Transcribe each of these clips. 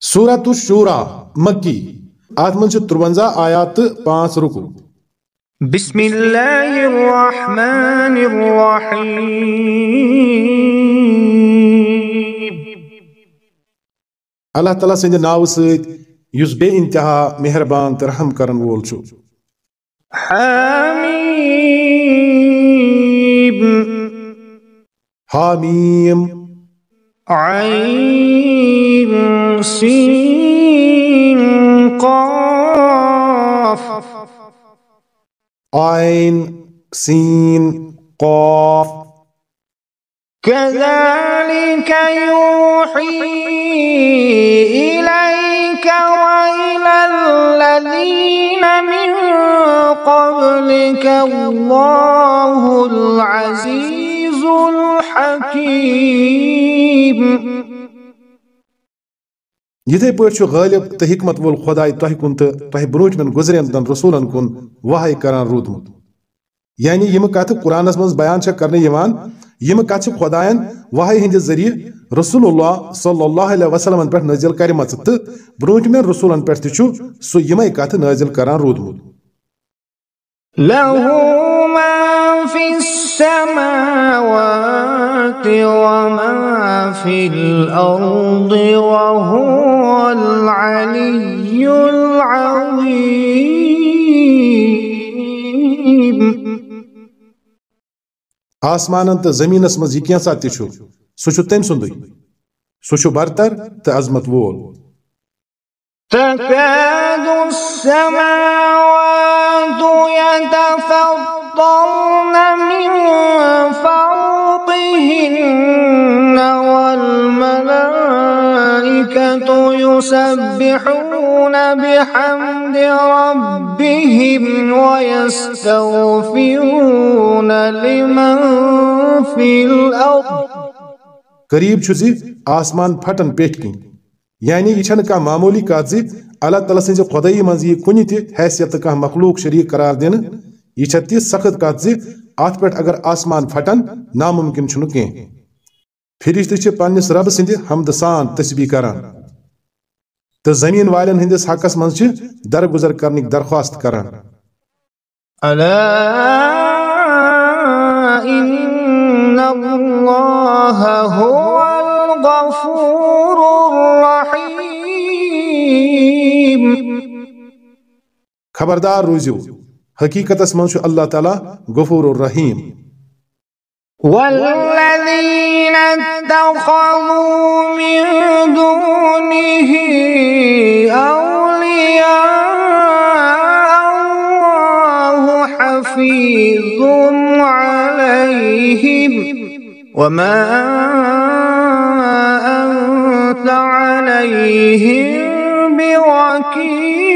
سورة الشورى مکی آت من چھ ترونزا آیات پانچ رکو۔ بسم اللہ الرحمن الرحیم۔ اللہ تعالیٰ سند ناو سید یس بے انتہا مہربان تہ رحم کرن وول چھو حمیم حامیم۔ عین۔ سین قاف. عین سین قاف. كذلك يوحي إليك وإلى الذين من قبلك الله العزيز الحكيم. یتھے پٲٹھۍ چھُ غٲلب تہٕ حکمت وول خۄداے تۄہہِ کُن تہٕ تۄہہِ برونٛٹھمٮ۪ن گُزریمتن رسوٗلن کُن وحے کران روٗدمُت۔ یعنی یِم کتھٕ قرآنس منٛز بیان چھےٚ کرنہٕ یِوان، یِم کتھٕ چھِ خۄدایَن ہٕنٛدِ ذٔریعہٕ رسول اللہ صلی اللہ علیہ وسلمن پٮ۪ٹھ نٲزِل کرِمژٕ تہٕ برونٛٹھمٮ۪ن رسوٗلن پٮ۪ٹھ تہِ چھُ سُہ یِمے کتھٕ نٲزِل کران روٗدمُت۔ في السماوات وما في الأرض وهو العلي العظيم آسمانن تہٕ زٔمیٖنس منٛز یہِ کینٛژھا تہِ سُہ تٔمۍ سُنٛدُے۔ سُہ برتر تہٕ عظمت وول۔ تكاد السماوات يتفطرن فوقهن والملائكة يسبحون بحمد ربهم ويستغفرون لمن في الأرض. قریب چھُ زِ آسمان پھٹن پیٹھ کِنۍ یعنی یہ چھنہٕ کانٛہہ معموٗلی کتھ زِ اللہ تعالیٰ سٕنٛزِ خۄدٲیی منٛز یی کُنہِ تہِ حیثیت تہٕ کانٛہہ مخلوق شریٖک قرار دِنہٕ یہِ چھےٚ تِژھ سخت کتھ زِ اتھ پٮ۪ٹھ اگر آسمان پھٹن ناممکن کینٛہہ۔ فرشتہٕ چھِ پننِس رب سٕنٛدِ حمدٕ سان تسبیح کران۔ تہٕ زٔمیٖن والٮ۪ن ہٕنٛدِس حقس منٛز چھِ درگُزر کرنٕکۍ درخواست کران۔ خبردار روزِو حقیقتس منٛز چھُ اللہ تعالیٰ غفور الرحیم والذين اتخذوا من دونه أولياء الله حفيظ عليهم. وما أنت عليهم بوكيل.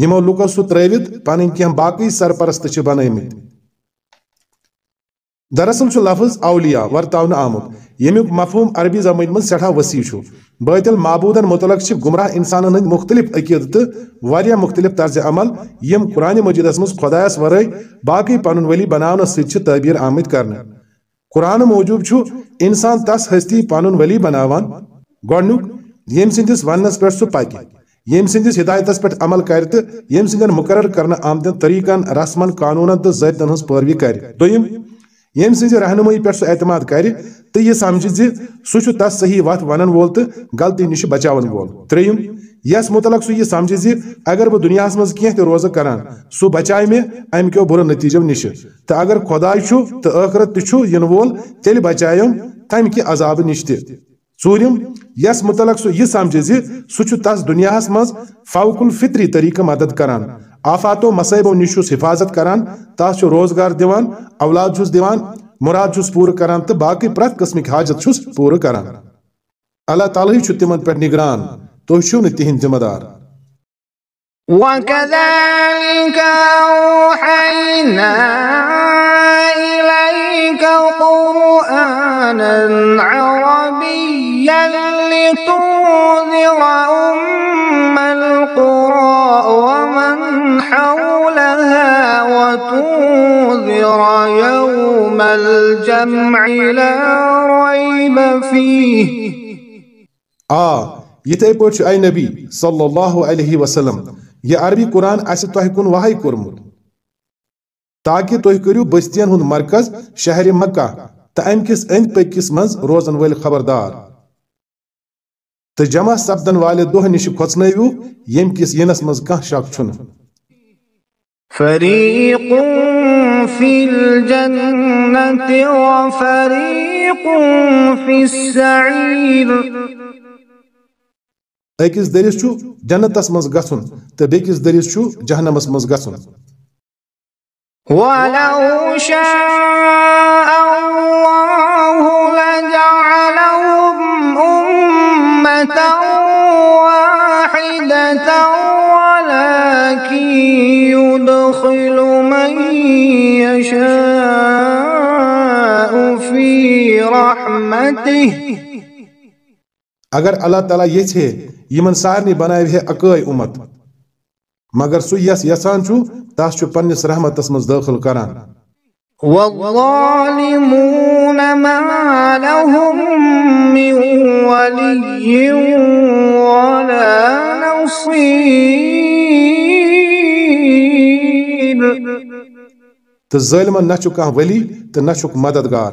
یِمو لُکو سُہ ترٲوِتھ پنٕنۍ کینٛہہ باقٕے سرپرست چھِ بنٲومٕتۍ دراصل لفظ اولیاء ورتاونہٕ آمُت ییٚمیُک مفہوم عربی زبٲنۍ منٛز سٮ۪ٹھاہ وسیع چھُ بٲطل معبوٗدن متعلق گمراہ انسانن ہٕنٛدۍ مختلف عقیدٕ تہٕ واریاہ مختلف طرزِ عمل یِم قرآنِ مجیدس منٛز خۄدایس ورٲے باقٕے پنُن ؤلی بناونہٕ سۭتۍ چھِ تعبیٖر قرآن موٗجوٗب چھُ انسان تس ہستی پنُن ؤلی بناوان گۄڈنیُک ییٚمہِ سٕنٛدِس وننس پٮ۪ٹھ سُہ پکہِ ییٚمہِ سٕنٛدِس ہدایتس پٮ۪ٹھ عمل کرِ تہٕ ییٚمہِ سٕنٛدٮ۪ن مُقرر کرنہٕ آمدٮ۪ن رسمن، قانوٗنن تہٕ ضٲبطن ہٕنٛز پٲروی کرِ۔ دوٚیِم، ییٚمہِ سٕنٛزِ رہنمٲیی پٮ۪ٹھ سُہ اعتماد کرِ تہٕ یہِ سمجھِ زِ تس صحیح وتھ ونن وول تہٕ غلطی نِش بچاون وول۔ ترٛیٚیِم یس متعلق سُہ یہِ سمجھِ زِ اگر بہٕ دُنیاہس منٛز کینٛہہ تہِ روزٕ کران، سُہ بچایہِ مےٚ امہِ کیو بُرٕ نتیٖجو نِشہِ اگر خۄداے چھُ تہٕ ٲخرت تہِ وول، تیٚلہِ بچایم تمہِ کہِ عذابہٕ نِش تہِ۔ ژوٗرِم یس متعلق سُہ یہِ سمجھِ زِ سُہ چھُ تس دُنیاہس منٛز فوق الفطری طریقہٕ مدد کران آفاتو مصیبو نِش چھُس حفاظت کران تس چھُ روزگار دِوان اولاد چھُس دِوان مراد چھُس پوٗرٕ کران تہٕ باقٕے پرٛٮ۪تھ قٕسمٕکۍ حاجت چھُس پوٗرٕ کران اللہ تعالیٰ چھُ تِمن پٮ۪ٹھ نگران تُہۍ چھِو نہٕ تِہنٛدۍ ذمہٕ دار وكذلك أوحينا إليك قرآنا عربيا لتنذر أم القرى ومن حولها وتنذر يوم الجمع لا ريب فيه. آ یتھے پٲٹھۍ چھُ اے نبی صلی اللہ علیہ وسلم یہ عربی قرآن اسہِ تۄہہِ کُن وحی کوٚرمُت تاکہ تُہۍ کٔرِو بستین ہُنٛد مرکز شہر مکہ تہٕ امہِ کِس أنٛدۍ پٔکۍ کِس منٛز روزن وٲلۍ خبردار۔ تہٕ جمع سپدن والہِ دۄہ نِش کھۄژنٲوِو ییٚمہِ کِس یِنس منٛز کانٛہہ شک چھُنہٕ فريق في الجنة وفريق في السعير أكيس دريس شو جنة تسمز غسون تبكيس دريس شو جهنم اسمز غسون ولو شاء الله لجعلهم أمة واحدة ولكن يدخل من يشاء في رحمته اگر اللہ تعالیٰ یژھے یمن سارنٕے بناوِ ہے اکٲے اُمت۔ مگر سُہ یس یژھان چھُ تس چھُ پننِس رحمتس منٛز دٲخل کران۔ والظالمون ما لهم من ولي ولا نصير تہٕ ظٲلمن نہ چھُ کانٛہہ ؤلی تہٕ نہ چھُکھ مددگار۔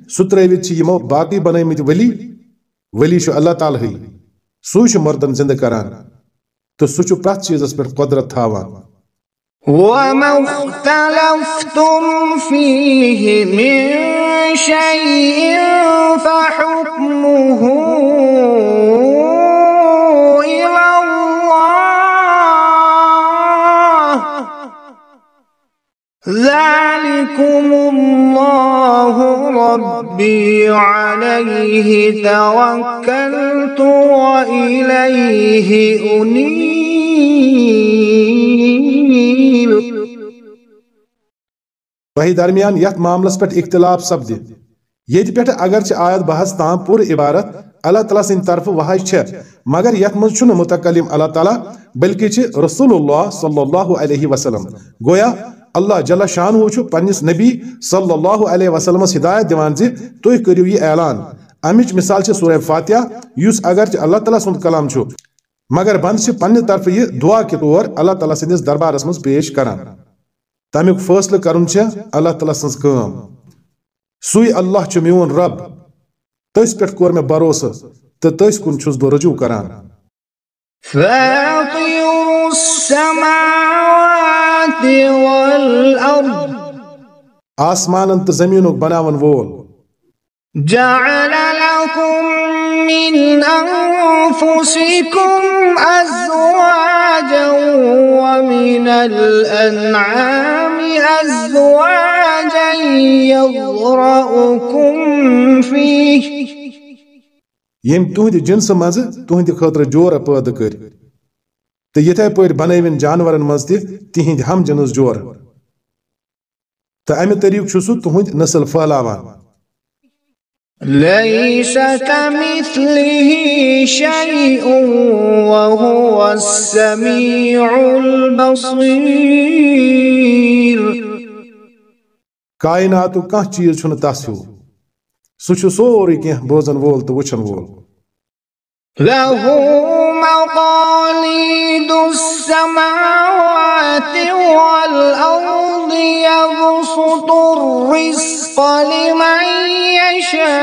سُہ ترٲوِتھ چھِ یمو باقٕے بنٲومٕتۍ ؤلی ؤلی اللہ تعالیٰ ہٕے مردن زندٕ کران۔ تہٕ سُہ چھُ پرٛٮ۪تھ چیٖزس پٮ۪ٹھ قۄدرت تھاوان۔ وما اختلفتم فيه من شيء فحكمه إلى الله۔ ذلكم الله ربي عليه توكلت وإليه أنيب. تۄہہِ درمیان یتھ معاملس پٮ۪ٹھ اختلاف سپدِ. ییٚتہِ پٮ۪ٹھ اگرچہِ آیت بحث تام پوٗرٕ عبارت اللہ تعالیٰ سٕنٛدِ طرفہٕ وحی چھےٚ، مگر یتھ منٛز چھُنہٕ متکلم اللہ تعالیٰ، بلکہِ چھِ رسول اللہ صلی اللہ علیہ وسلم۔ گویا اللہ جل شانہ چھُ پننِس نبی صلی اللہ علیہ وسلمس ہدایت دِوان زِ تُہۍ کٔرِو یہِ اعلان۔ امِچ مثال چھِ سورہ فاتحہ یُس اگرچہِ اللہ تعالیٰ سُنٛد کلام چھُ مگر بنٛد چھِ پننہِ طرفہٕ یہِ دعا کے طور اللہ تعالیٰ سٕنٛدِس دربارس منٛز پیش کران تمیُک فٲصلہٕ کرُن چھےٚ، اللہ تعالیٰ سٕنٛز کٲم سُے اللہ چھُ میون رب تٔسۍ پٮ۪ٹھ کوٚر مےٚ بھروسہٕ تہٕ تٔسۍ کُن چھُس بہٕ رجوع کران فاطر السماوات والأرض آسمانن تہٕ زمیٖنُک بناون وول۔ جعل لكم من أنفسكم أزواجا ومن الأنعام أزواجا يضرأكم فيه۔ ییٚمۍ تُہنٛدِ جنسہٕ منٛزٕ تُہنٛدِ خٲطرٕ جورٕ پٲدٕ کٔرۍ تہٕ یِتھے پٲٹھۍ بنٲوِن جانورن منٛز تہِ تِہنٛدۍ ہم جنس جورٕ تہٕ امہِ طریٖقہٕ چھُ سُہ تُہنٛدۍ نسل پھہلاوان ليس كمثله شيء وهو السميع البصير کایناتُک کانٛہہ چیٖز چھُنہٕ تس ہیوٗ سُہ چھُ سورُے کینٛہہ بوزن وول تہٕ وٕچھن وول۔ له مقاليد السماوات والأرض يبسط الرزق لمن يشاء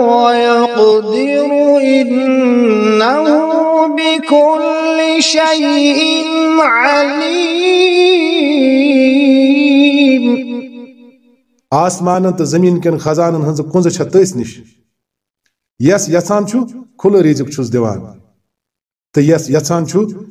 ويقدر إنه بكل شيء عليم. آسمانن تہٕ زمیٖن کٮ۪ن خزانن ہٕنٛزٕ کُنزٕ چھےٚ تٔسۍ نِش۔ یس یژھان چھُ، کھُلہٕ رِزق چھُس دِوان۔ تيس يسان شو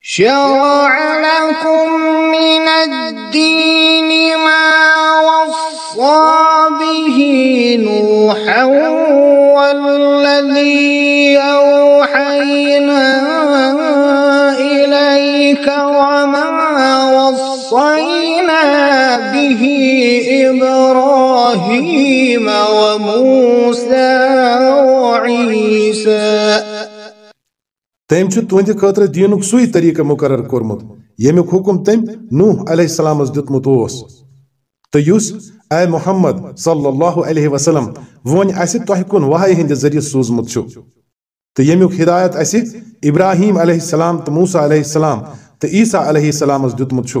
شرع لكم من الدين ما وصى به نوحا والذي أوحينا إليك وما وصينا به إبراهيم وموسى وعيسى. تم چھ تہندِ خٲطرٕ دیٖنُک سُے طریقہٕ مقرر کوٚرمُت ییٚمیُک حکم تٔمۍ نوح علیہ السلامس دیُتمُت اوس۔ تہٕ یُس اے محمد صلی اللہ علیہ وسلم وۄنۍ اَسہِ تۄہہِ کُن وحی ہٕنٛدِ ذٔریعہٕ سوٗزمُت چھُ۔ تہٕ ییٚمیُک ہدایت اَسہِ ابراہیم علیہ السلام تہٕ موسیٰ علیہ السلام تہٕ عیسیٰ علیہ السلامس دیُتمُت چھُ۔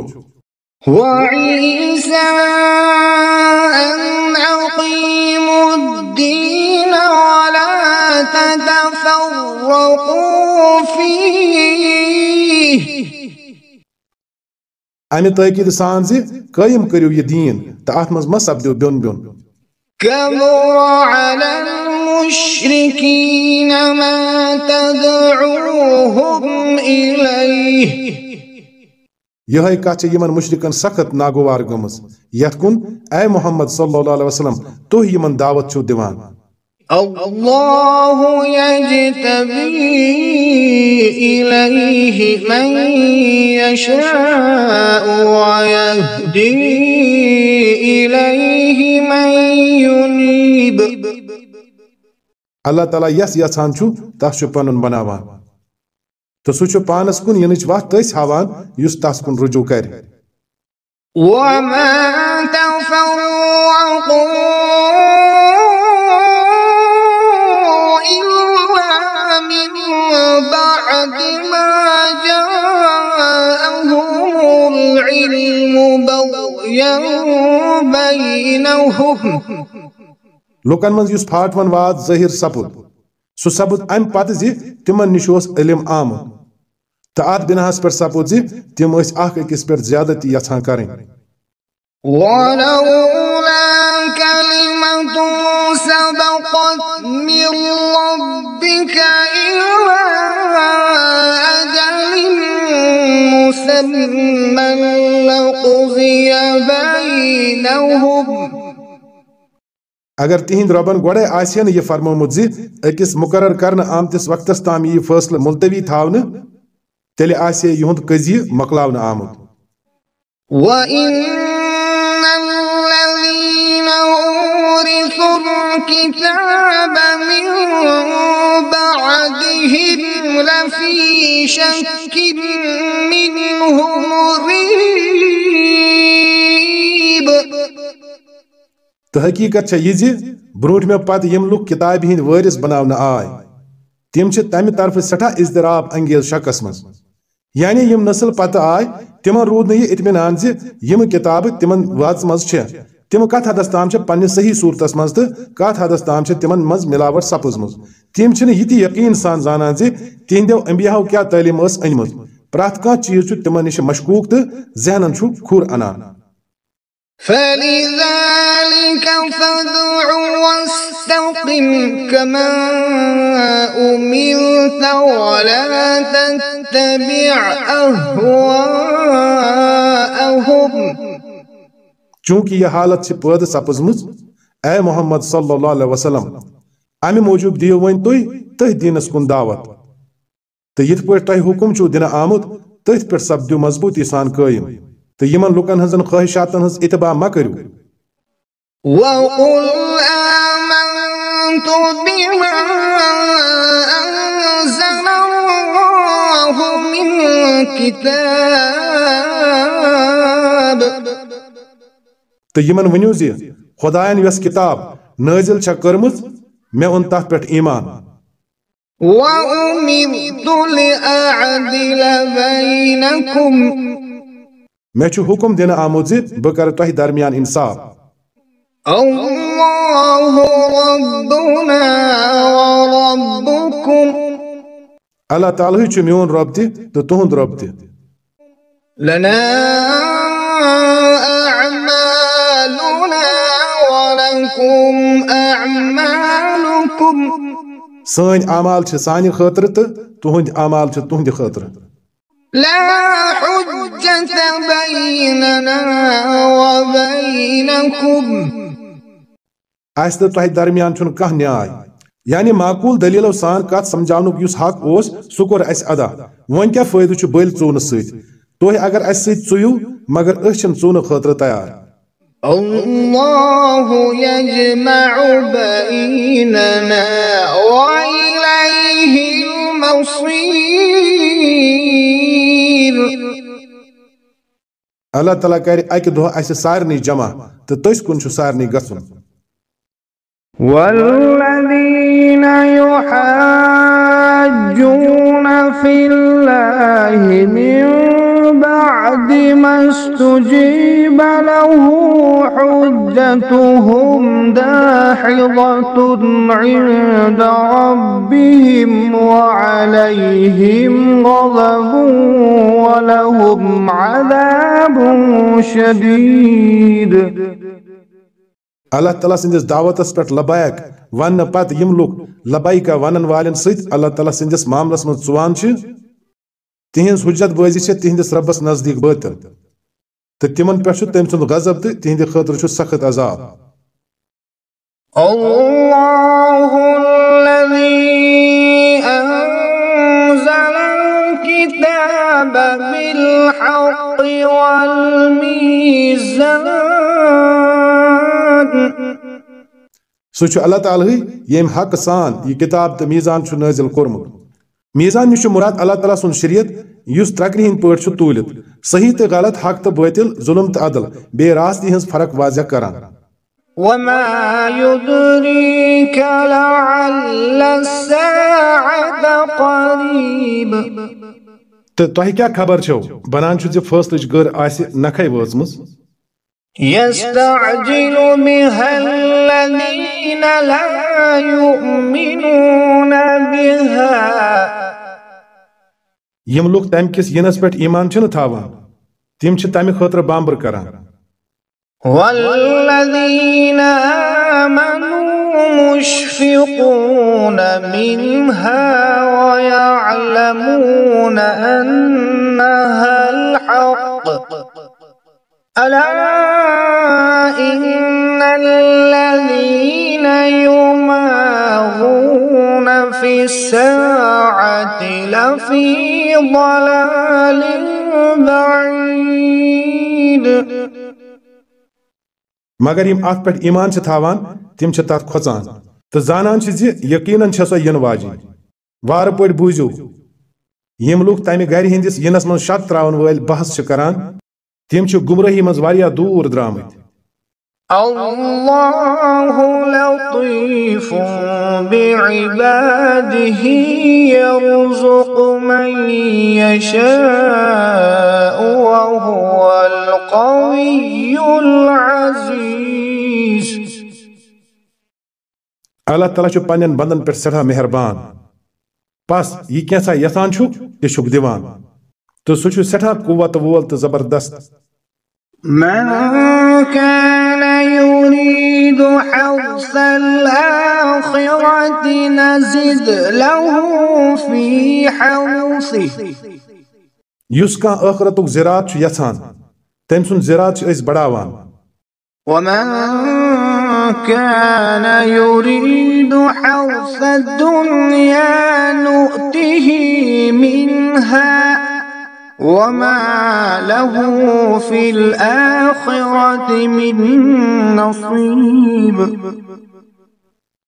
تتفرقوا فيه. امہِ تٲکیٖد سان زِ قٲیِم کٔرِو یہِ دیٖن تہٕ اَتھ منٛز مہ سپدِو بیوٚن بیوٚن كبر على المشركين ما تدعوهم إليه. یِہے کتھ چھِ یِمن مُشرِکن سخت ناگوار گٔمٕژ یتھ کُن اے محمد صلی اللہ علیہ وسلم تُہۍ یِمن دعوت چھِو دِوان الله يجتبي إليه من يشاء ويهدي إليه من ينيب اللہ تعالیٰ یس یژھان چھُ تس چھُ پنُن بناوان تہٕ سُہ چھُ پانس کُن یِنٕچ وتھ تٔسۍ ہاوان یُس تس کُن رجوع کرِ وما تفرقوا من بعد ما جاءهم العلم بغيا بينهم. لُکن منٛز یُس پھاٹوَن واد ظٲہِر سپُد سُہ سپُد امہِ پتہٕ زِ تِمن نِش اوس علم آمُت۔ تہٕ اتھ بِناہس پٮ۪ٹھ سپُد زِ تِم ٲسۍ اکھ أکِس پٮ۪ٹھ زیادتی یژھان کرٕنۍ۔ كلمة سبقت من ربك مسمى لقضي بينهم. اگر تِہنٛدِ رۄبن گۄڈے آسہِ نہٕ یہِ فرمومُت زِ أکِس مُقرر کرنہٕ آمتِس وقتس تام یی فٲصلہٕ مُلتوی تھاونہٕ تیٚلہِ آسہِ ہے یِہُنٛد قٔضیہِ مۄکلاونہٕ آمُت وإن الذين أورثوا الكتاب من بعدهم لفي شك منه مريب تہٕ حقیٖقت چھےٚ یہِ زِ برٛونٛٹھ مےٚ پتہٕ یِم لُکھ کِتابہِ ہٕنٛدۍ وٲرِث بناونہٕ آے، تِم چھِ تمہِ طرفہٕ سٮ۪ٹھاہ اضطراب انگیز شکس منٛز۔ یعنی یِم نسل پتہٕ آے، تِمن روٗد نہٕ یہِ اطمینان زِ یِم کِتابہٕ تِمن واژٕ منٛز تِم کتھ حدس تام چھِ صحیح صوٗرتس منٛز تہٕ کتھ حدس تام چھِ تِمن منٛز ملاوٹ سپٕزمٕژ تِم چھِنہٕ یہِ تہِ یقیٖن سان زانان زِ تِہنٛدیو انبیاہو کیٛاہ تعلیٖم ٲس أنمٕژ۔ پرٛٮ۪تھ کانٛہہ چیٖز چھُ تِمن نِش مشکوٗک تہٕ ذہنن چھُ انان۔ فلذلك فادع واستقم كما أمرت ولا تتبع أهواءهم چونکہ یہ حالت چھ پٲدٕ سپٕزمٕژ اے محمد صلی اللہ علیہ وسلم، امہِ موٗجوٗب دِیِو وۄنۍ تُہۍ تٔتھۍ دیٖنس کُن دعوت۔ تہٕ یِتھ پٲٹھۍ تۄہہِ حُکم چھُو دِنہٕ آمُت، تٔتھۍ پٮ۪ٹھ سپدِو مضبوٗطی سان قٲیِم۔ تہٕ یِمن لُکن ہٕنٛزن خواہشاتن ہٕنٛز اتباع مہ کٔرِو۔ وقل آمنت بما أنزل الله من كتاب تہٕ یِمن ؤنِو زِ خۄدایَن یۄس کِتاب نٲزِل چھےٚ کٔرمٕژ مےٚ اوٚن تتھ پٮ۪ٹھ ایٖمان۔ وأمرت لأعدل بينكم۔ مےٚ چھُ حُکم دِنہٕ آمُت زِ بہٕ کرٕ تۄہہِ درمیان اِنصاف۔ الله ربنا وربكم۔ اللہ تعالیٰ ہٕے چھُ میون رۄب تہِ تہٕ تُہُنٛد رۄب تہِ۔ لنا أعمالكم سٲنۍ اعمال چھِ سانہِ خٲطرٕ تہٕ تُہنٛدۍ اعمال چھِ تُہنٛدِ خٲطرٕ۔ لا حجة بيننا وبينكم. تہٕ درمیان کانٛہہ نیاے۔ یعنی معقوٗل دٔلیٖلو سان کتھ سمجھاونُک یُس حق اوس سُہ کوٚر اَسہِ ادا۔ وۄنۍ کیٛاہ فٲیدٕ چھُ بٔلۍ ژوٗنہٕ سۭتۍ؟ تُہۍ اگر سۭتۍ ژُیِو مگر چھِنہٕ ژوٗنہٕ خٲطرٕ تیار۔ الله يجمع بيننا وإليه المصير. الله تعالى كاري اكي دو اسي سارني جمع. تتوش كن شو سارني غسن والذين يحاجون في الله من بعد ما استجيب له حجتهم داحضة عند ربهم وعليهم غضب ولهم عذاب شديد. اللہ تعالیٰ سندس دعوتس پہ لبیک ون پتہ یم لوگ لبیکا ونن والن ست اللہ تعالیٰ سندس معاملس من ژوان چھ تہنز حجت بازی چھ تہندس ربس نزدیک باطل تو تمن پہ تم سند غضب تو تہند خاطر چھ سخت عذاب۔ بالحق والميزان سو چھ اللہ تعالیٰ یم حق سان یہ کتاب تو میزان چھ نازل کورمت۔ میزان نش مراد اللہ تعالیٰ سن شریعت یس ترکنی ہند چھ تولت صحیح تو غلط حق تو باطل ظلم تو عدل بے راستی ہنز فرق واضح کران۔ وما يدريك لعل الساعة قريب۔ تو کیا خبر چھو؟ بنان چھو زِ فٲصلٕچ گر آسہِ نکھے وٲژمٕژ۔ يستعجل بها الذين لا يؤمنون بها۔ یم لوگ تمہ کس ینس پٮ۪ٹھ ایمان چھنہٕ تھاوان، تم چھِ تمہِ خٲطرٕ بامبر کران۔ والذين آمنوا مشفقون منها ويعلمون أنها الحق۔ ألا إن الذين يماغون في الساعة لفي ضلال بعيد مگر یم اتھ پٮ۪ٹھ ایمان چھِ تھاوان، تم چھِ تتھ کھۄژان تہٕ زانان چھِ زِ یقیناً چھےٚ سۄ ینہٕ واجِنۍ۔ وارٕ پٲٹھۍ بوٗزِو، یم لوٗکھ تمہِ گرِ ہٕنٛدِس یِنس منٛز شک تراون وٲلۍ بحث چھِ کران۔ تم چھِ گمرٲہی منٛز واریاہ دوٗر درٛامٕتۍ۔ الله لطيف بعباده يرزق من يشاء وهو القوي العزيز اللہ تعالیٰ چھُ پننٮ۪ن بندن پٮ۪ٹھ سٮ۪ٹھاہ مہربان۔ پس یہِ کینٛژھا یژھان چھُ تہِ چھُکھ دِوان تہٕ سُہ چھُ سٮ۪ٹھاہ قوت وول تہٕ زبردست۔ من كان يريد حرث الآخرة نزد له في حرثه یُس کانٛہہ ٲخرتُک زِراعت چھُ یژھان تٔمۍ سُنٛد زِراعت چھِ أسۍ بڑاوان۔ ومن كان يريد حرث الدنيا نؤته منها وما له في الآخرة من نصيب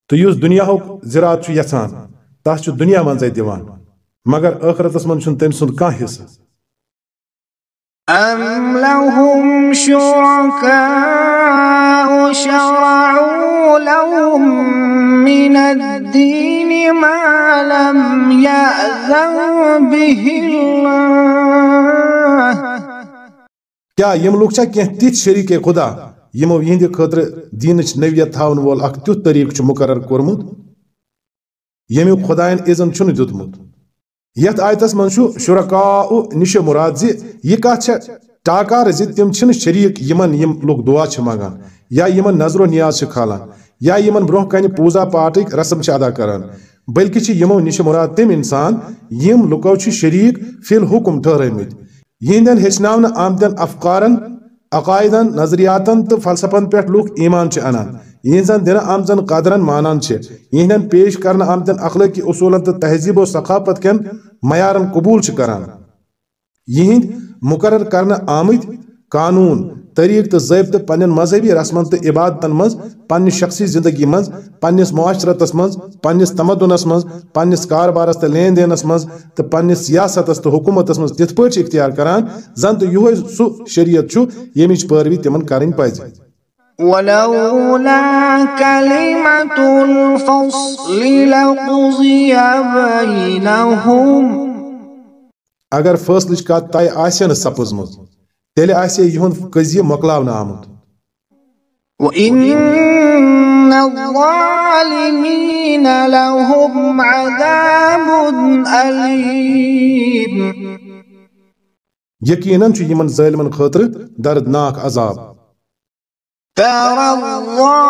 تو يوز دنيا هو زراعت شو يسان تاس شو دنيا من زي ديوان مگر آخرت اسمان شن تم سن کان حصة أم لهم شركاء شرعوا لهم الدين ما لم يأذن به الله. کیا یم لوگ چھا کینٛہہ تِتھۍ شریٖک خدا؟ یمو یہنٛدِ خٲطرٕ دیٖنٕچ نویت تھاون وول اکھ تیُتھ طریٖقہٕ چھُ مُقرر کوٚرمُت ییٚمیُک خۄدایَن اذن چھُنہٕ دیُتمُت یتھ آیتس منٛز چھُ شُرکا نِش مُراد زِ یہِ کتھ چھےٚ ٹاکار زِ تِم چھِنہٕ شریٖک یِمن یِم لُکھ دعا چھِ منگان یا یِمن نظر و نیاز چھِ کھالان۔ یا یِمن برونٛہہ کنہِ پوٗزا پاٹٕکۍ رسم ادا کران، بلکہِ چھِ یِمو نِش مُراد تِم انسان یِم لُکو چھِ شریٖک فی الحُکم ٹھہرٲمٕتۍ یِہنٛدٮ۪ن ہیٚچھناونہٕ آمدٮ۪ن افکارن عقائدن نظریاتن تہٕ فلسفن پٮ۪ٹھ لُکھ ایمان چھِ انان۔ یِہنٛزن دِنہٕ آمژن قدرن مانان چھِ۔ پیش کرنہٕ آمدٮ۪ن اخلٲقی اصوٗلن تہٕ تہذیب و ثقافت کٮ۪ن معیارن قبوٗل چھِ کران۔ یِہنٛدۍ مُقرر کرنہٕ آمٕتۍ قانوٗن طریق تو ضابطہ پن مذہبی رسمن تو عبادتن مز پنہ شخصی زندگی مز پنس معاشرتس مز پنس تمدنس مز پنس کاربارس تو لین دینس مز تو پنس سیاستس تو حکومتس مز تت پہ اختیار کران زن تو یہ سہ شریعت یمچ پیروی تمن کریں پز۔ ولولا كلمة الفصل لقضي بينهم۔ اگر فٲصلٕچ کتھ طے آسہِ نہٕ سپٕزمٕژ تیٚلہِ آسہِ یِہُنٛد قضیہِ مۄکلاونہٕ آمُت یقیناً چھُ یِمن ظٲلمن خٲطرٕ دردناک عذاب ترى الظالمين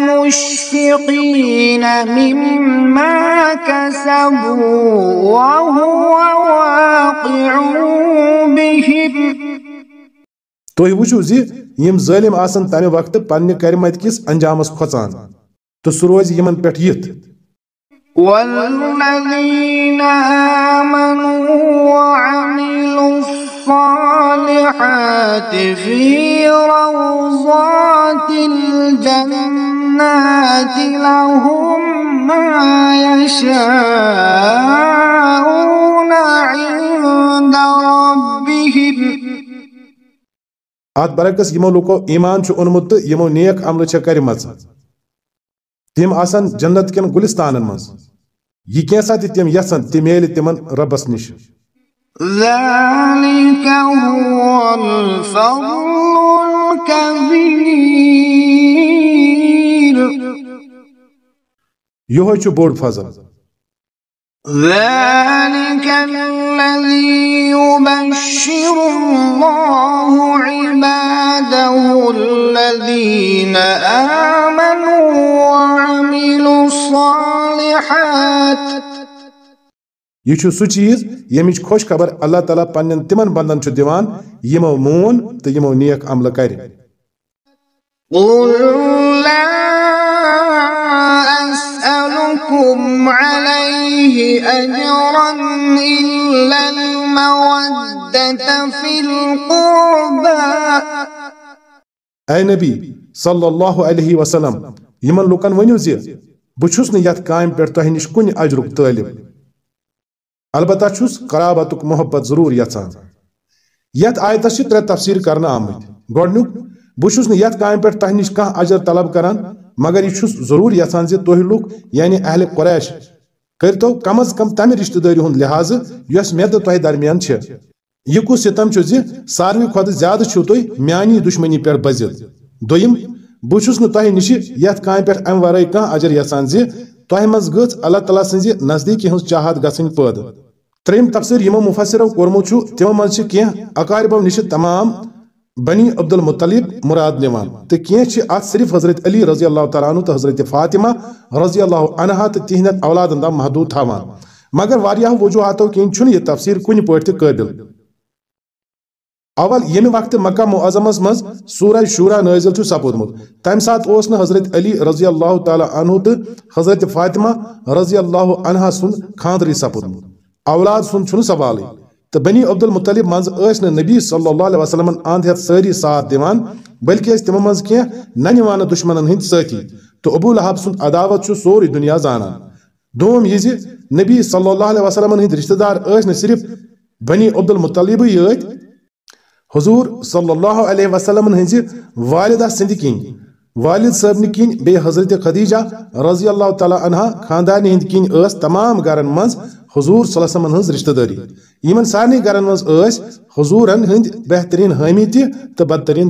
مشفقين مما كسبوا وهو واقع بهم. تُہۍ وٕچھِو زِ یِم ظٲلِم آسن تمہِ وقتہٕ پننہِ کرِمت کِس انجامس کھۄژان تہٕ سُہ روزِ یِمن پٮ۪ٹھ یِتھ۔ والذين آمنوا وعملوا الصالحات في روضات الجنات لهم ما يشاءون عند ربهم. ات برعکس یمو لوکو ایمان چھُ اوٚنمُت تہٕ یمو نیک عملہٕ چھےٚ کرِمژ تم آسان جنت کٮ۪ن گُلستانن منٛز یہ کینٛژھا تہِ تِم یژھن تہِ میلہِ تِمن رۄبس نِش ذلك هو الفضل الكبير. چھُ بوٚڑ فضل. ذلك الذي يبشر الله عباده الذين آمنوا وعملوا الصالحات یہ سُہ چیٖز ییٚمِچ خۄش خبر اللہ تعالیٰ پننٮ۪ن تِمن بندن چھُ دِوان یِمو مون تہٕ یِمو نیک عملہٕ کرِ أسألكم عليه أجرا إلا المودة في القربى. اے نبی صلی اللہ علیہ وسلم یمن لوکن ؤنِو زِ بہٕ چھُس نہٕ یتھ کامہِ پٮ۪ٹھ تۄہہِ نِش کُنہِ اجرُک طٲلب۔ البتہ چھُس محبت ضروٗر یژھان یتھ آیتس چھِ ترٛےٚ تفسیٖر کرنہٕ آمٕتۍ گۄڈنیُک بہٕ چھُس نہٕ یتھ کامہِ پٮ۪ٹھ تۄہہِ نِش کانٛہہ اجر طلب کران مگر یہ چھُس ضروٗر یژھان زِ تُہۍ لُکھ یعنی اہلِ قریش کٔرتو کم از کم تمہِ رشتہٕ دٲری ہُنٛد لحاظہٕ یۄس مےٚ تہٕ تۄہہِ درمیان چھِ یہ کُس ستم چھُ زِ ساروی کھۄتہٕ زیادٕ تُہۍ میانی دُشمنی پٮ۪ٹھ بٔزِتھ دوٚیِم بہٕ چھُس نہٕ تۄہہِ نِشہِ یتھ کامہِ پٮ۪ٹھ امہِ ورٲے کانٛہہ اجر یژھان زِ تۄہہِ منٛز گٔژھ اللہ تعالیٰ سٕنزِ نزدیٖکی ہٕنٛز چاہت گژھٕنۍ پٲدٕ۔ ترٛیٚیِم تفسیٖر یِمو مُفسرو کوٚرمُت چھُ، تِمو منٛز اقاربو نِشہِ تمام بنی عبد المطلب مراد نِوان۔ تہٕ کینٛہہ چھِ اتھ صرف حضرت علی رضی اللہ تعالیٰ عنہ تہٕ حضرت فاطمہ رضی اللہ عنہا تہٕ تِہنٛدٮ۪ن اولادن تام محدوٗد تھاوان۔ مگر واریاہو وجوہاتو کِنۍ چھُنہٕ یہِ تفسیٖر کُنہِ پٲٹھۍ اول ییٚمہِ وقتہٕ مکہ معظمس منٛز سورہ شورہ نٲزِل چھُ سپودمُت۔ تمہِ ساتہٕ اوس نہٕ حضرت علی رضی اللہ تعالیٰ عنہ تہٕ حضرت فاطمہ رضی اللہ عنہا سُنٛد خاندرٕے سپودمُت۔ اولاد سُنٛد چھُنہٕ سوالٕے۔ تہٕ بنی عبد المطلب منٛز ٲسۍ نہٕ نبی صلی اللہ علیہ وسلمن انٛد ہٮ۪تھ سٲری ساتھ دِوان، بلکہِ ٲسۍ تِمو منٛز کینٛہہ ننہِ وانہٕ دُشمنن ہٕنٛدۍ سٲتھی۔ تہٕ ابوٗ لہب سُنٛد عداوت چھُ سورُے دُنیا زانان۔ دوم یہِ زِ نبی صلی اللہ علیہ وسلمن ہٕنٛدۍ رشتہٕ دار ٲسۍ نہٕ صرف بنی عبد المطلبٕے یٲتۍ حضور صلی اللہ علیہ وسلم ہنز والدہ سند کن والد صبن کن بی حضرت خدیجہ رضی اللہ تعالیٰ عنہ خاندان ہند کن اس تمام گرن مز حضور صلی اللہ علیہ وسلم ہنز رشتہ داری۔ یمن سارنی گرن منٛز ٲسۍ ہند بہترین حامی حٲمی تہِ تہٕ بدتریٖن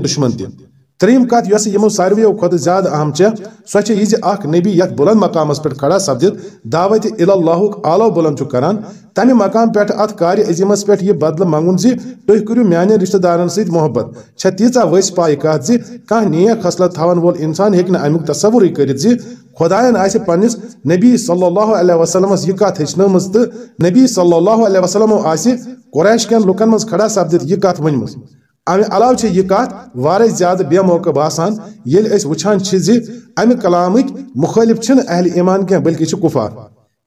ترٛیٚیِم کتھ یۄس یِمو ساروِیو کھۄتہٕ اہم چھےٚ سۄ چھےٚ نبی یتھ بُلند مقامس پٮ۪ٹھ کھڑا سپدِتھ دعوت اللہُک آلو بُلند چھُ کران۔ تمہِ مقام پٮ۪ٹھ اتھ کارِ عظیمس پٮ۪ٹھ یہِ بدلہٕ منٛگُن زِ تُہۍ کٔرِو میانٮ۪ن رشتہٕ دارن سۭتۍ محبت۔ چھےٚ تیٖژاہ ؤسۍ پاے کتھ زِ کانٛہہ نیک خصلت تھاون وول انسان ہیٚکہِ نہٕ امیُک تصورٕے کٔرِتھ زِ خۄدایَن آسہِ نبی صلی اللہ علیہ وسلمس یہِ کتھ ہیٚچھنٲومٕژ تہٕ نبی صلی اللہ علیہ وسلمو آسہِ قریش کٮ۪ن لُکن منٛز کھڑا سپدِتھ یہِ کتھ ؤنمٕژ امہِ علاوٕ چھِ یہِ کتھ واریاہ زیادٕ بے موقع باسان ییٚلہِ أسۍ وٕچھان چھِ زِ امہِ کلامٕکۍ مُخٲلِف چھِنہٕ ایمان کینٛہہ بٔلکہِ چھِ کُفار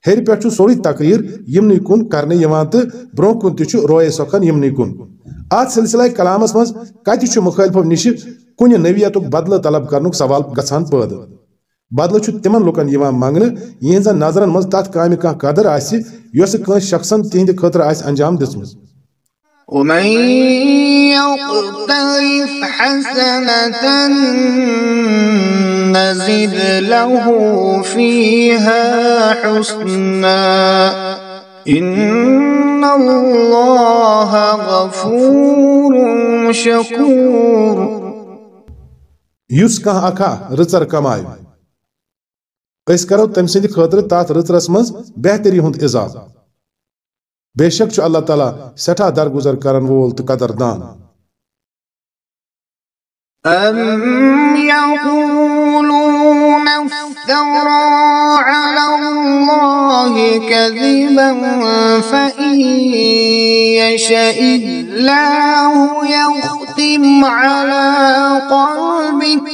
ہیٚرِ پٮ۪ٹھ چھُ سورُے تقریٖر یِمنٕے کُن کرنہٕ یِوان تہٕ برٛونٛہہ کُن تہِ چھُ رویے ات سلسلہ کلامس مز کت مخالفو نش کن نویت بدلہ طلب کرنک سوال گھان پید بدلہ تمن لکن منگنے یہن نظرن مز تت کامہ قدر آس کنس شخصن تہند خاطر آس انجام دسم ومن يقترف حسنة نزد له فيها حسنا. إن الله غفور شكور. یس کھانا اکھا رچر کمائے۔ اس کرو تم سند خاطر تات رچرس مز بہتری ہند اضافہ بے شک اللہ تعالیٰ سٹھا درگزر کرن وول تو قدر دان۔ أم يقولون افترى على الله كذبا فإن يشاء الله يختم على قلبك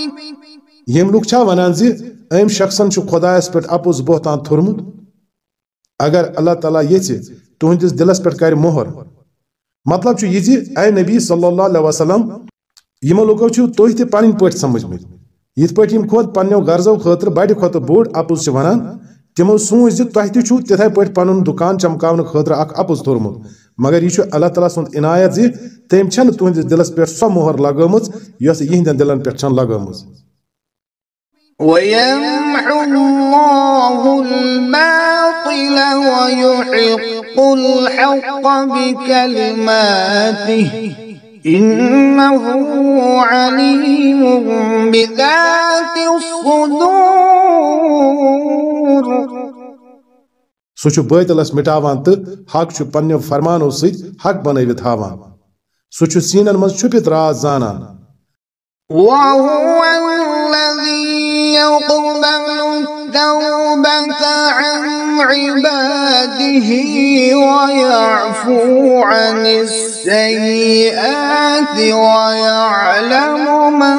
یم لوگ چھا ونان زی ام شخصن چھ پٹ اپوز بہتان تھرمت اگر اللہ تعالیٰ یہ تہندس دلس پہ کر مہر۔ مطلب یہ اے نبی صلی اللہ علیہ وسلم، یمو لوگو تھی تہ پن پہ سمجھ مت یت پہ خود پنو غرضو خاطر بڑ کھت بوڑ اپز ونان، تمو سوچ تہ تہ تتھے پہ پن دکان چمکاؤن خاطر اخ اپز تورمت مگر یہ اللہ تعالیٰ سند عنایت زی تم تہندس دلس پہ سو مہر لگم یس یہندین دلن پہ لگم ويمحو الله الباطل ويحق الحق بكلماته إنه عليم بذات الصدور. سو چھ باطلس مٹاوان تو حق چھ پنو فرمانو ست حق بنوت ہاوان۔ سو چھ سینن مز چھپت راز زانان۔ وهو الذي يقبل التوبة عن عباده ويعفو عن السيئات ويعلم ما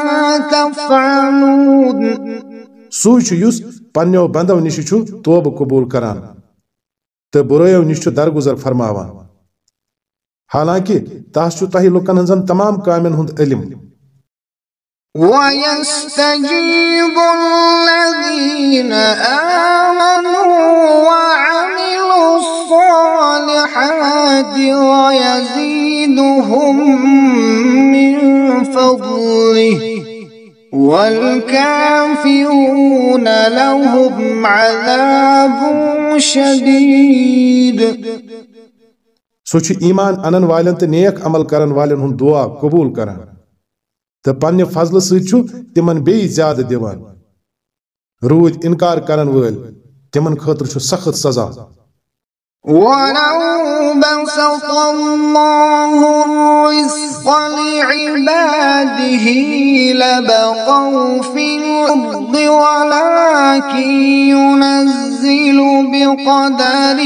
تفعلون. سوی چھ یس پنیو بندو نش چھ توب قبول کران. تو برایو نش چھ درگزر فرماوان. حالانکہ تاس چھ تہی لکن ہنزن تمام کامن ہند علم. ويستجيب الذين آمنوا وعملوا الصالحات ويزيدهم من فضله والكافرون لهم عذاب شديد. سو چھ ایمان انن والن تہ نیک عمل کرن والن ہند دعا قبول کران تو پنہ فضل ستھ تمن بی زیادہ دیوان رود انکار کرن ول تمن خاطر چھ سخت سزا۔ ولو بسط الله الرزق لعباده لبقوا في الأرض ولكن ينزل بقدر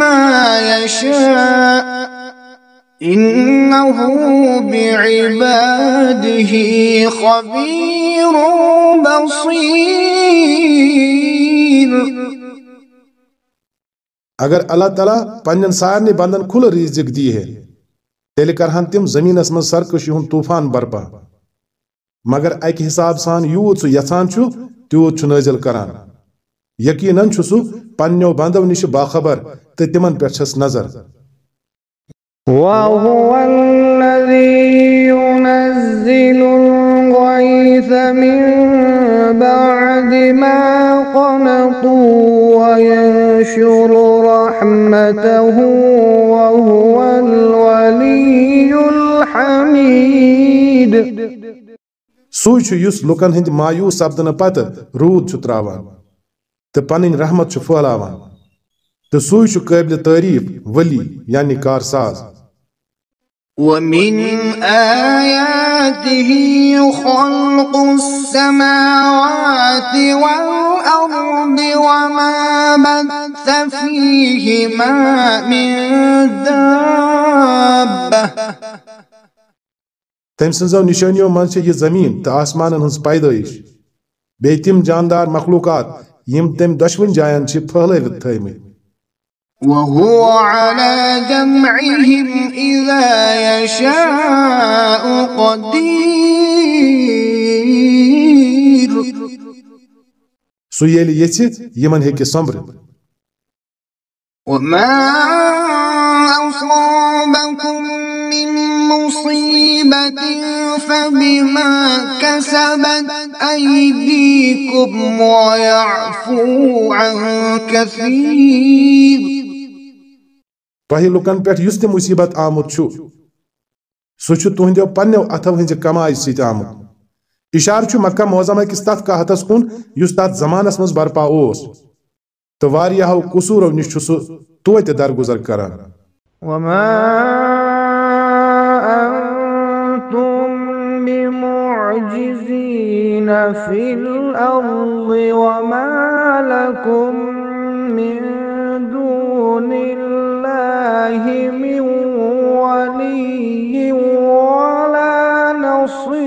ما يشاء إنه بعباده خبير بصير. اگر اللہ تعالیٰ پنن سارے بندن کھل رزق دی ہے تیل کرہن تم زمینس من سرکشی ہن طوفان برپا۔ مگر اکہ حساب سان یوت سہ یژھان چھُ تیوت چھُ نازل کران یقیناً چھُ سہ پننیو بندو نش باخبر تہ تمن پہ چھس نظر۔ وهو الذي ينزل الغيث من بعد ما قنطوا وينشر رحمته وهو الولي الحميد. سوی چھُ یُس لُکن ہٕنٛدِ مایوٗس سپدنہٕ پتہٕ روٗد چھُ تراوان تہٕ رحمت چھُ پھٲلاوان تہٕ سوی چھُ قٲبلِ تعریٖف ؤلی یعنی کارساز ومن آياته خلق السماوات والأرض وما بث فيهما من دابة تم سنزو نشانیو من چھ یہ زمین تو آسمانن ہنس پیدائش بی تم جاندار مخلوقات یم تم دشوین جایان چھ پھہلٲوِتھ تھٲیمٕتۍ وهو على جمعهم إذا يشاء قدير. سو ییٚلہِ یژھِ یمن ہیٚکہِ سومبرِتھ وما أصابكم من مصيبة فبما كسبت أيديكم ويعفو عن كثير. تۄہہِ لُکن پٮ۪ٹھ یُس تہِ مُصیبت آمُت چھُ سُہ چھُ تُہنٛدیو پننیو اتھو ہٕنٛزِ کمایہِ مکہ موزمہ کِس تتھ قحطس کُن یُس تتھ زمانس منٛز برپا اوس تہٕ واریاہو قصوٗرو نِش چھُ سُہ توتہِ کران وما أنتم بمعجزين في الأرض وما لكم من دون الله من ولي ولا نصير.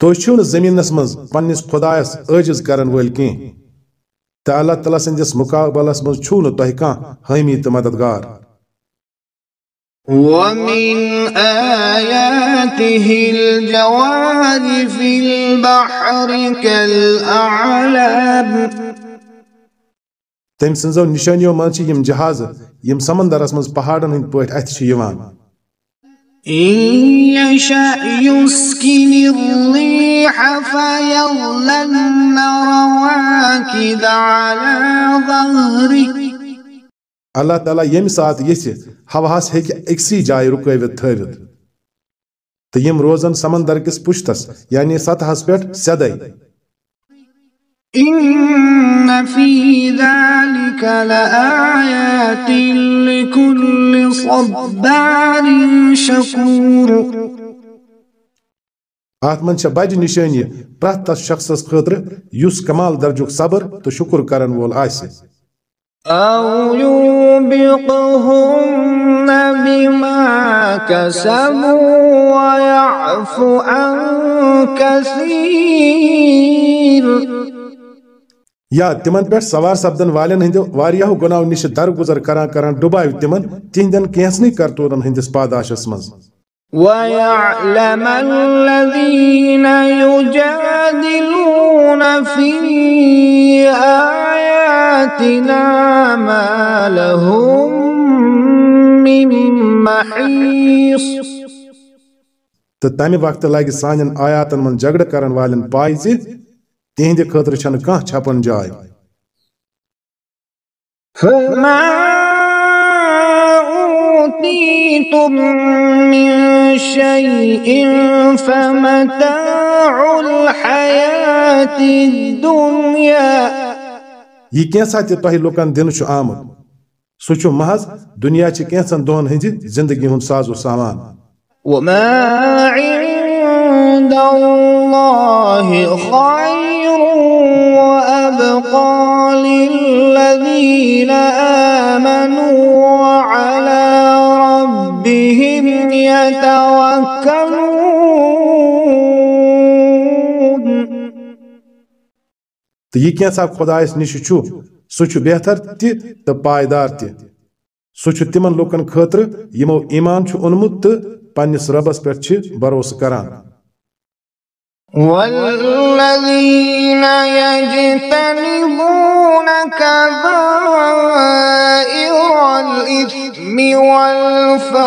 توشون زمین نسمز پنس خدایس عجز کرن ول کی تا اللہ تعالی سندس مقابلس مز چھون تہ کان مددگار. ومن آياته الجواد في البحر كالأعلام. تٔمۍ سٕنٛزو نِشٲنیو منٛز چھِ یِم جہازٕ یِم سمندرس منٛز پہاڑن ہٕنٛدۍ پٲٹھۍ اَتھِ چھِ یِوان إن يشأ يسكن الريح فيظللن رواكد على ظهره اللہ تعالیٰ ییٚمہِ ساتہٕ یژھِ ہوہس ہیٚکہِ أکسٕے جایہِ رُکٲوِتھ تھٲوِتھ تہٕ یِم روزن سمندر کِس پُشتس یعنی سطحس پٮ۪ٹھ سیدے إن في ذلك لآيات لكل صبار شكور. اتھ منٛز چھےٚ بجہِ نِشٲنی پرٛٮ۪تھ تس شخصس خٲطرٕ یُس کمال درجُک صبر تہٕ شُکر کرن وول آسہِ أو يوبقهن بما كسبوا ويعفو عن كثير یا تِمن پٮ۪ٹھ سوار سپدن والٮ۪ن ہٕنٛدیو واریاہو گۄناہو نِش درگُزر کران کران ڈُباوِ تِمن تِہنٛدٮ۪ن کینٛژنٕے کرتوٗرن ہٕنٛدِس پاداشس منٛز۔ ويعلم الذين يجادلون في آياتنا ما لهم من محيص۔ تہٕ تمہِ وقتہٕ لگہِ سانٮ۪ن آیاتن منٛز جگڑٕ کرن والٮ۪ن پاے زِ تِہنٛدِ خٲطرٕ چھنہٕ کانٛہہ چھپن جاے فما أوتيتم من شيء فمتاع الحياة الدنيا یہِ کینٛژھا تہِ تۄہہِ لُکن دِنہٕ چھُ آمُت سُہ چھُ محض دُنیاچہِ کینٛژن دۄہن ہٕنٛدِ زندگی ہُنٛد سازو سامان وما عند الله خير خير وأبقى للذين آمنوا وعلى ربهم يتوكلون. تہٕ یہِ کینٛژھا خۄدایس نِش چھُ سُہ چھُ بہتر تہِ تہٕ پایدار تہِ سُہ چھُ تِمن لُکن خٲطرٕ یِمو ایمان چھُ اوٚنمُت تہٕ پننِس رۄبس پٮ۪ٹھ چھِ بروسہٕ کران. والذين يجتنبون كبائر الإثم والفواحش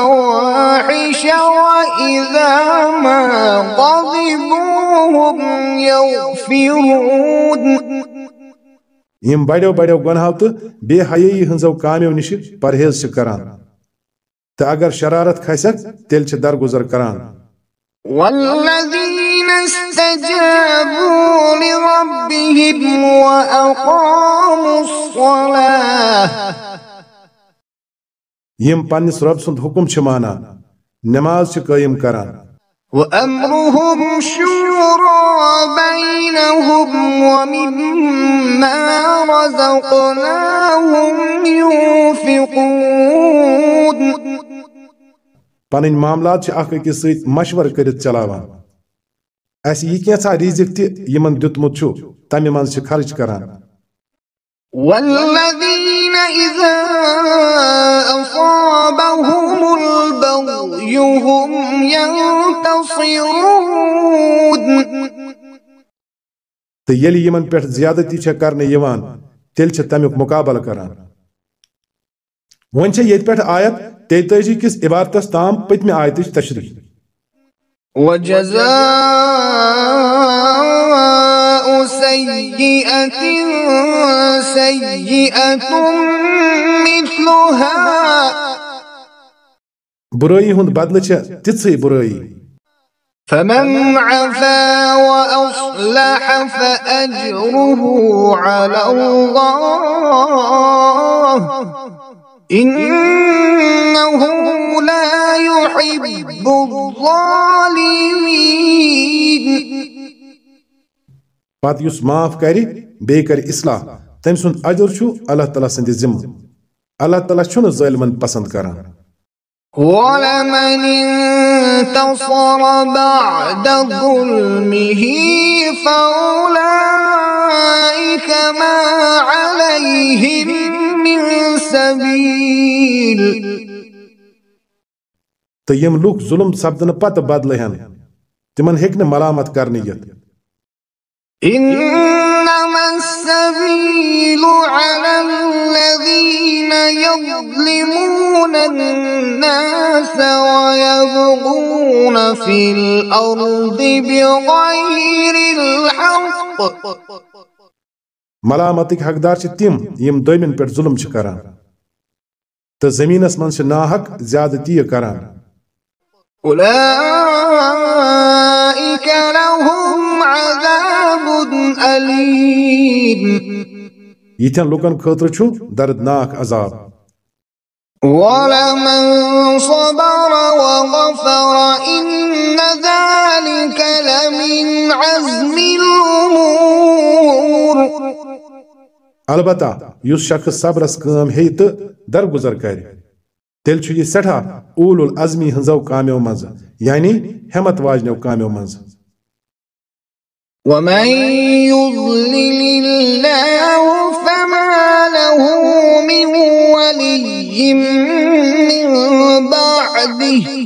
وإذا ما غضبوا هم يغفرون. یِم بڑیو بڑیو گۄنہو تہٕ بے حیٲیی ہٕنٛزو کامیو نِش پرہیز چھِ کران۔ تہٕ اگر شرارت کھسٮ۪کھ تیٚلہِ چھِ درگُزر کران۔ والذين استجابوا لربهم وأقاموا الصلاة. یِم پننِس رۄب سُنٛد حُکم چھِ مانان نٮ۪ماز چھِ قٲیِم کران وأمرهم شورى بينهم ومما رزقناهم ينفقون. پنٕنۍ معاملات چھِ سۭتۍ مشور کٔرِتھ چلاوان۔ اَسہِ یہِ کینٛژھا ریٖزِک تہِ یِمن دیُتمُت چھُ تمہِ منٛز چھِ خرٕچ کران والذين إذا أصابهم البغي هم ينتصرون تو یلی یمن پیٹھ زیادتی چھ کرنے یوان تیل چھ تمیک مقابل کران ون چھ یت پیٹھ آیت تیتجی کس عبارتس تام پتم آیتش تشریح وجزاء سيئة سيئة مثلها. برائی ہند بدل چھ تتسی برائی فمن عفا وأصلح فأجره على الله. إنه لا يحب الظالمين. پت یس معاف کر بی کر اصلاح. تم سن اجر چھو اللہ تعالیٰ سند ذمہ. اللہ تعالیٰ چھن ظالمن پسند کران۔ ولمن انتصر بعد ظلمه فأولئك ما عليهم من سبيل تو یم لوگ ظلم سپدن پتہ بدل ہن تمن ہیک نہ ملامت کرنے یت. إنما السبيل على الذين يظلمون الناس ويبغون في الأرض بغير الحق. ملامتک حقدار چھ تم یم دومن پہ ظلم چھ کران۔ تو زمینس من چھ ناحق زیادتی کران۔ لوکن خاطر چھو دردناک عذاب۔ ولمن صبر وغفر إن ذلك لمن عزم الأمور. البتہ یس شخص صبرس کام ہے تو درگزر کر تیل چھ یہ سٹھا اول العزمی ہنزو کامیو مز یعنی ہمت واجنو کامیو مز ومن يضلل الله فما له من ولي من بعده.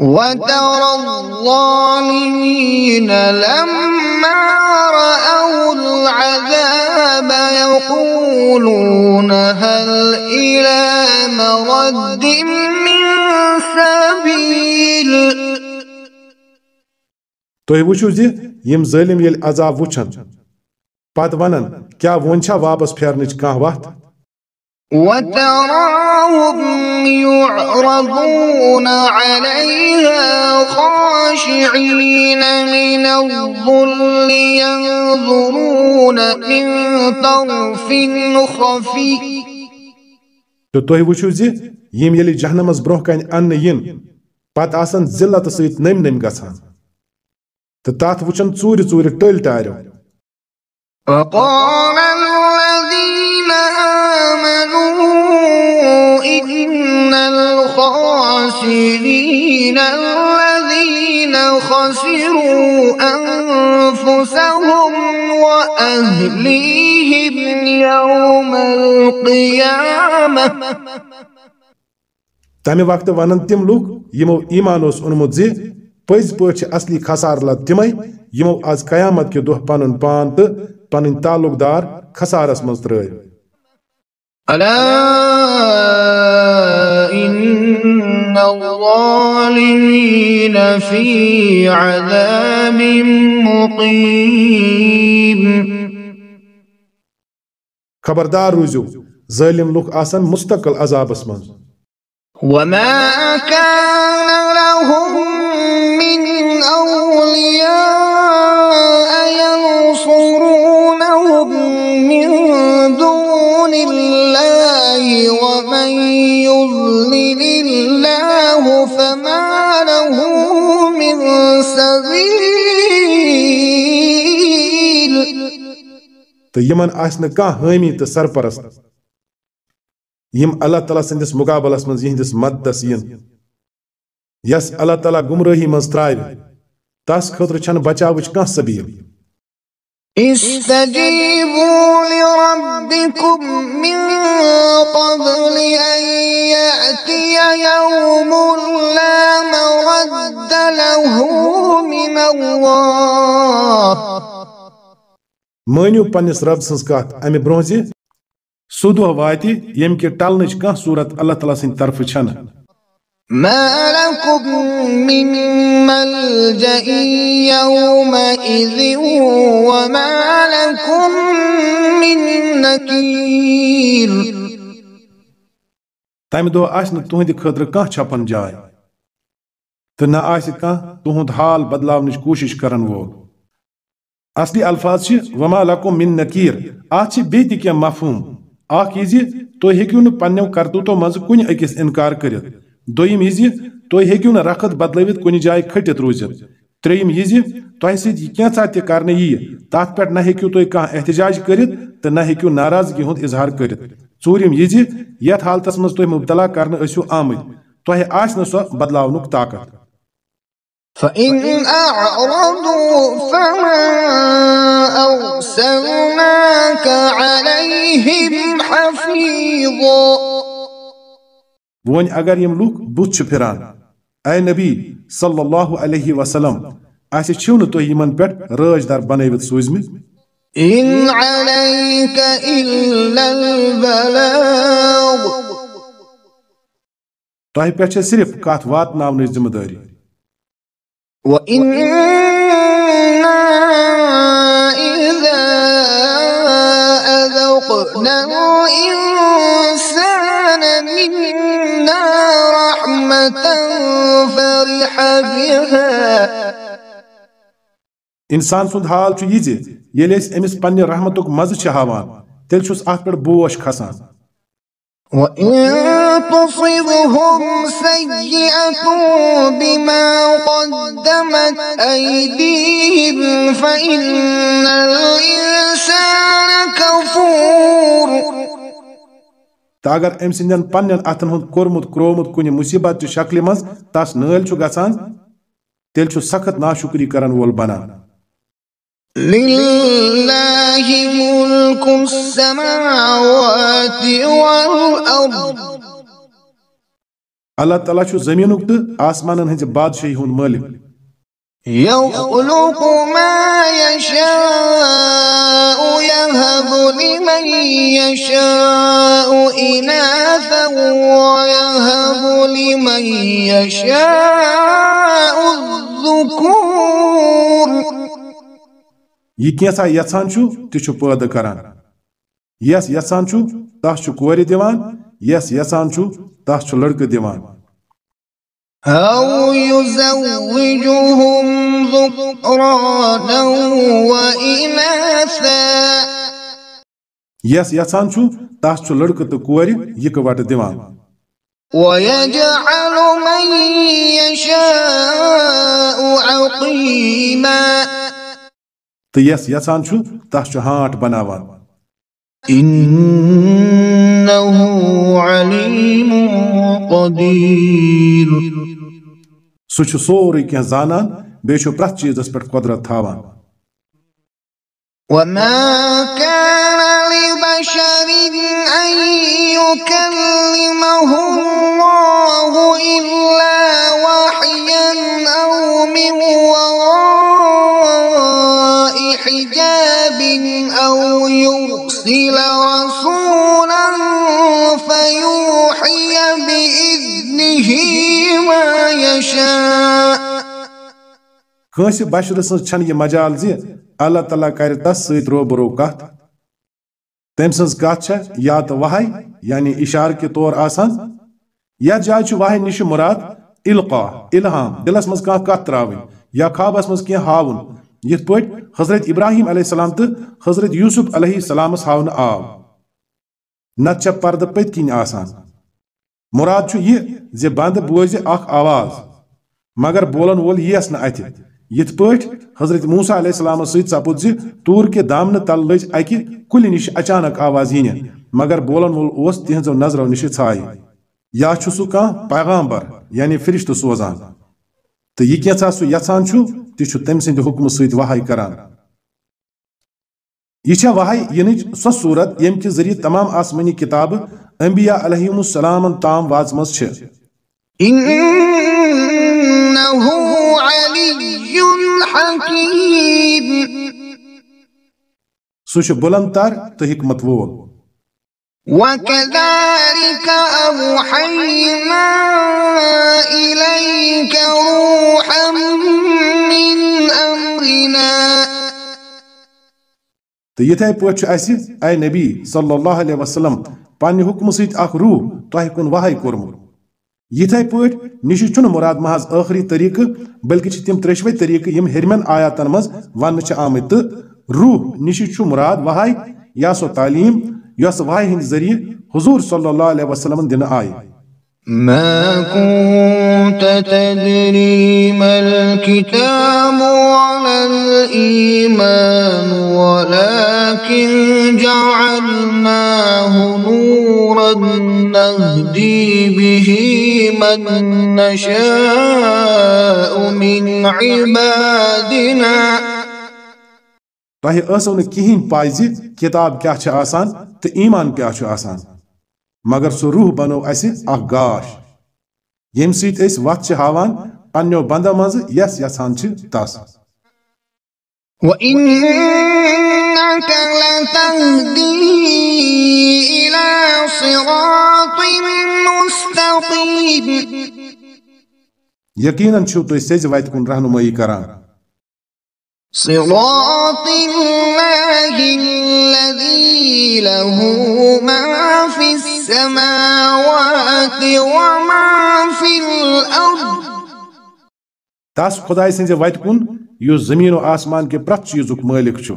وترى الظالمين لما رأوا العذاب يقولون هل إلى مرد من سبيل تُہۍ وٕچھِو زِ یِم ظٲلِم ییٚلہِ عذاب وٕچھن پتہٕ ونن کیٛاہ وۄنۍ چھا واپس پھیرنٕچ کانٛہہ وتھ وتراهم يعرضون عليها خاشعين من الظل ينظرون من طرف خفي تہٕ تُہۍ وٕچھِو زِ یِم ییٚلہِ جہنمس برٛونٛہہ کنہِ اننہٕ ین پتہٕ آسن ذلت سۭتۍ نٔمۍ نٔمۍ گژھان تہٕ تتھ وٕچھن ژوٗرِ ژوٗرِ ٹٔلۍ ٹاریو وقال الذين آمنوا إن الخاسرين الذين خسروا أنفسهم وأهليهم يوم القيامة تمہِ وقتہٕ ونن تِم لُکھ یِمو ایمان اوس اوٚنمُت زِ پٲٹھۍ چھِ اصلی خسار لد تِمے یِمو آز قیامت کہِ دۄہ پنُن پان تہٕ پنٕنۍ تعلق دار خسارس عذاب مقيم. خبردار روٗزِو ظٲلِم لُکھ آسن مستقل عذابس منٛز۔ وما كان لهم من أولياء ينصرونهم من دون الله ومن يضلل الله فما له من سبيل. سرپرست۔ یِم اللہ تعالیٰ سٕنٛدِس مُقابلس منٛز یِہنٛدِس یس اللہ تعالیٰ گمراہی مز تراوِ تس خطر چھن بچاوچ کانٛہہ سبیل۔ استجيبوا لربكم من قبل أن يأتي يوم لا مرد له من الله مٲنِو پننِس رب سٕنٛز کتھ امہِ برٛونٛہہ زِ سُہ دۄہ واتہِ ییٚمہِ کہِ ٹلنٕچ کانٛہہ صوٗرت اللہ تعالیٰ سٕنٛدِ طرفہٕ چھنہٕ۔ ما لكم من ملجأ يومئذ وما لكم من نكير دۄہ آسہِ نہٕ تُہنٛدِ خٲطرٕ کانٛہہ چھپن جاے تہٕ نہ آسہِ کانٛہہ تُہنٛد حال بدلاونٕچ کوٗشش کرن وول۔ اصلی الفاظ چھِ وما لکم من نکیر اتھ چھِ بیٚیہِ تہِ کینٛہہ مفہوٗم۔ اکھ یہِ زِ تُہۍ ہیٚکِو نہٕ پننیو کرتوٗتو منٛزٕ کُنہِ أکِس انکار کٔرِتھ۔ دوٚیِم یہِ زِ تُہۍ ہیٚکِو نہٕ رخت بدلٲوِتھ کُنہِ جایہِ کھٔٹِتھ روٗزِتھ ترٛیٚیِم یہِ زِ تۄہہِ سۭتۍ یہِ کینٛژھا تہِ کرنہٕ ییہِ نہ ہیٚکِو تُہۍ کانٛہہ احتجاج کٔرِتھ تہٕ نہ ہیٚکِو ناراضگی ہُنٛد اظہار کٔرِتھ ژوٗرِم یہِ زِ یتھ حالتس منٛز تُہۍ مُبتلا کرنہٕ ٲسِو آمٕتۍ تۄہہِ آسہِ نہٕ طاقت. فإن أعرضوا فما أرسلناك عليهم حفيظا وۄنۍ اگر یِم بُتھ چھِ پھِران اے نبی صلی اللہ علیہ وسلم اَسہِ چھِو نہٕ تُہۍ یِمن پٮ۪ٹھ رٲج دار بنٲوِتھ سوٗزمٕتۍ إن عليك إلا البلاغ پٮ۪ٹھ چھےٚ صرف کتھ واتناونٕچ ذمہٕ دٲری وإنا إذا أذقنا الإنسان فرح بها۔ انسان سُنٛد حال چھُ یہِ ییٚلہِ أسۍ أمِس پننہِ رحمتُک مزٕ چھِ ہاوان تیٚلہِ چھُس اتھ پٮ۪ٹھ بوش کھسان۔ وإن تصبهم سيئة بما قدمت أيديهم فإن الإنسان كفور۔ تہٕ اگر أمۍ سٕنٛدٮ۪ن پننٮ۪ن اتھن ہُنٛد کوٚرمُت کرٛومُت کُنہِ مُصیبت چہِ شکلہِ منٛز تس نٲلۍ چھُ گژھان تیٚلہِ چھُ سخت ناشُکری کرن وول بنان لله ملك السماوات والأرض اللہ تعالیٰ چھُ زٔمیٖنُک تہٕ آسمانن ہٕنٛزِ بادشٲہی ہُنٛد مٲلِک يخلق ما يشاء، يهب لمن يشاء إناثا ويهب لمن يشاء الذكور۔ یہِ کینٛژھا یژھان چھُ تہِ چھُ پٲدٕ کران۔ یس یژھان چھُ تس چھُ کورِ دِوان یس یژھان چھُ تس چھُ لڑکہٕ دِوان أو يزوجهم ذكرانا وإناثا. یس یژھان چھُ تس چھُ لڑکہٕ تہٕ کورِ یِکہٕ وٹہٕ دِوان ويجعل من يشاء عقيما. یس یژھان چھُ تس چھُ ہانٹ بناوان۔ إنه عليم قدير سُہ چھُ سورُے کینٛہہ زانان تھاوان وما كان لبشر أن يكلمه الله إلا وحيا أو من وراء حجاب أو يرسل رسولا فيوحي بإذنه ما يشاء. کٲنٛسہِ بشرٕ سٕنٛز چھنہٕ یہِ مجال زِ اللہ تعالیٰ کرِ تس سۭتۍ روبرو کتھ. تٔمۍ سٕنٛز کتھ چھےٚ یا تہٕ وحے یعنی اشارٕ کہِ طور آسان یتھ جایہِ چھُ وحے نِش مراد القا الہام، دلس منٛز کانٛہہ کتھ تراوٕنۍ یا خوابس منٛز کینٛہہ ہاوُن. یِتھ پٲٹھۍ حضرت ابراہیم علیہ السلام تہٕ حضرت یوسف علیہ السلامس ہاونہٕ آو. نتہٕ چھےٚ پردٕ پٔتۍ کِنۍ آسان. مراد چھُ یہِ زِ بنٛدٕ بوزِ اکھ آواز، مگر بولن وول یِیس نہٕ اتھِ یِتھ پٲٹھۍ حضرت موسیٰ علیہ السلامس سۭتۍ سپُد زِ توٗر کہِ دامنہٕ تل لٔج اکہِ کُلہِ نِش اچانک آواز یِنہِ، مگر بولن وول اوس تِہنٛزو نظرو نِشہِ ژھایہِ۔ یا چھُ سُہ کانٛہہ پیغامبر یعنی فرشتہٕ سوزان۔ تو یہ کیسا سو یژھان چھو تم سند حکم سۭتۍ وحی کران۔ یہ چھا وحی ینچ یم کے ذریعہ تمام آسمانی کتاب انبیاء علیہم السلام تام وازمز چھ إنه علي حكيم سو چھ بلند تر تو حکمت وول۔ وكذلك أوحينا إليك روحا من أمرنا۔ تو یتھے پٲٹھۍ چھُ اَسہِ اے نبی صلی اللہ علیہ وسلم پنہ حکم سۭتۍ اخ روح تہ کن وہائی کوٚرمُت۔ یتھے پٲٹھۍ نِشی چھُنہٕ مراد محض ٲخری طریقہٕ، بلکہِ چھِ تِم ترٛیشوے طریقہٕ یِم ہیٚرمٮ۪ن آیاتن منٛز وننہٕ چھِ آمٕتۍ تہٕ روح نِشی چھُ مراد وحی یا سۄ تعلیٖم یۄس وحی ہٕنٛدِ ذٔریعہٕ حضوٗر صلی اللہ علیہ وسلمن دِنہٕ آیہِ۔ ما كنت تدري ما الكتاب ولا الإيمان ولكن جعلناه نورا نهدي به من نشاء من عبادنا. تۄہہِ ٲسو نہٕ کِہیٖنۍ پاے زِ کِتاب کیٛاہ چھِ آسان تہٕ ایٖمان کیٛاہ چھُ آسان۔ مگر سُہ روح بنو اَسہِ اکھ گاش۔ ییٚمہِ سۭتۍ أسۍ وتھ چھِ ہاوان پننیو بندو منٛزٕ یس یژھان چھِ تس۔ وإنك لتهدي إلى صراط مستقيم۔ یقیناً چھِو تُہۍ سیٚزِ کُن رہنمٲیی کران۔ صراط الله الذي له ما في السماوات وما في الأرض. تس خداے سٕنزِ و آسمان کہِ پرٛٮ۪تھ چیٖزُک مٲلِک چھُ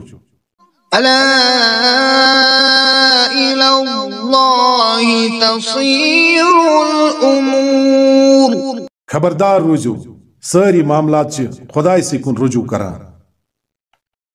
ألا إلى الله تصير الأمور. خبردار روٗزِو سٲری معاملات چھِ سٕے کُن رجوع کران